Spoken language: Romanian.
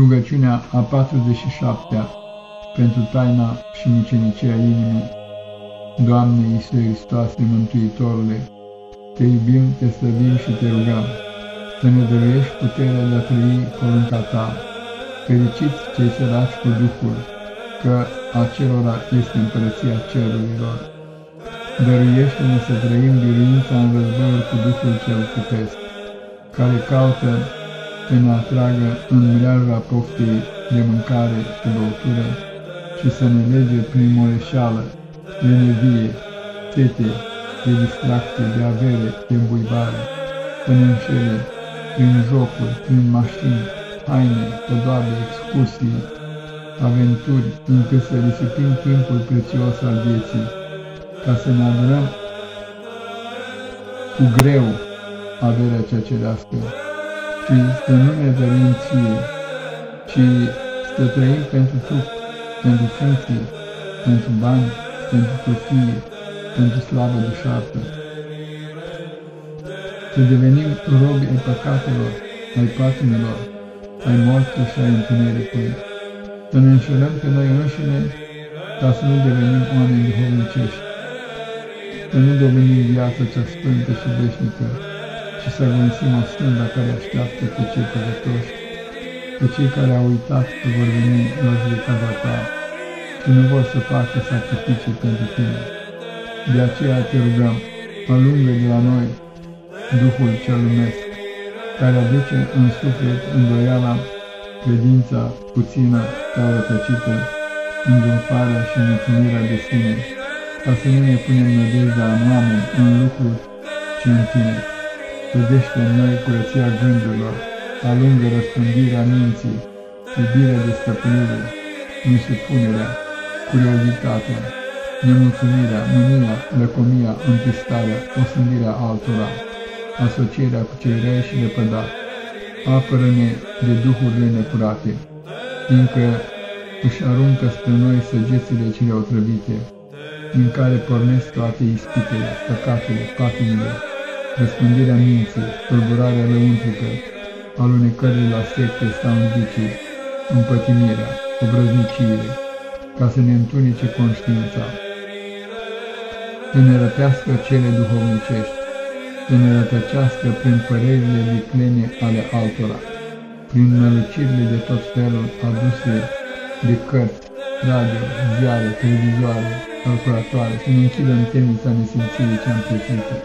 Rugăciunea a 47-a pentru taina și mucenicia inimii. Doamne Iisuse Hristoase, Mântuitorule, Te iubim, Te slăbim și Te rugăm, să ne dăruiești puterea de a trăi porunca Ta. Fericiți cei săraci cu Duhul, că acelora este împărăția cerurilor. Dăruiește-ne să trăim biruința în războiul cu Duhul cel putesc, care caută să ne atragă în mreaja poftei de mâncare și băutură și să ne lege prin moleșeală, de nevie, sete, de distracție, de avere, de îmbuibare, să ne înșele prin jocuri, prin mașini, haine, pădoabe, excursii, aventuri, încât să risipim timpul prețios al vieții, ca să ne adunăm cu greu averea cea cerească și să nu ne dărim ție, ci să trăim pentru trup, pentru funcție, pentru bani, pentru trofie, pentru slavă de șartă. Să devenim robi ai păcatelor, ai patimilor, ai morții și ai întunericului. Să ne înșelăm pe noi înșine ca să nu devenim oameni duhovnicești, să nu devenim viața cea sfântă și veșnică, și să agonisim o stânda care așteaptă pe cei păcătoși, pe cei care au uitat că vor veni la judecata ta și nu vor să facă sacrificii pentru tine. De aceea te rugăm, alungă de la noi Duhul cel lumesc, care aduce în suflet îndoiala, credința puțină sau rătăcită, îngânfarea și mulțumirea de sine, ca să nu ne punem nădejdea în oameni, în lucruri, ci în tine. Cădește în noi curăția gândurilor, alungă răspândirea minții, iubirea de stăpânire, nesupunerea, curiozitatea, nemulțumirea, mânia, lăcomia, întristarea, osândirea altora, asocierea cu cei răi și lepădat. Apără-ne de duhurile necurate, fiindcă își aruncă spre noi săgețile cele otrăvite, din care pornesc toate ispitele, păcatele, patimile, răspândirea minții, tulburarea lăuntrică, alunecările la secte sau în vicii, împătimirea, obrăzniciile, ca să ne întunice conștiința, să ne răpească cele duhovnicești, să ne rătăcească prin părerile viclene ale altora, prin nălucirile de tot felul aduse de cărți, radio, ziare, televizoare, calculatoare, să ne închidă în temnița nesimțirii cea împietриtă.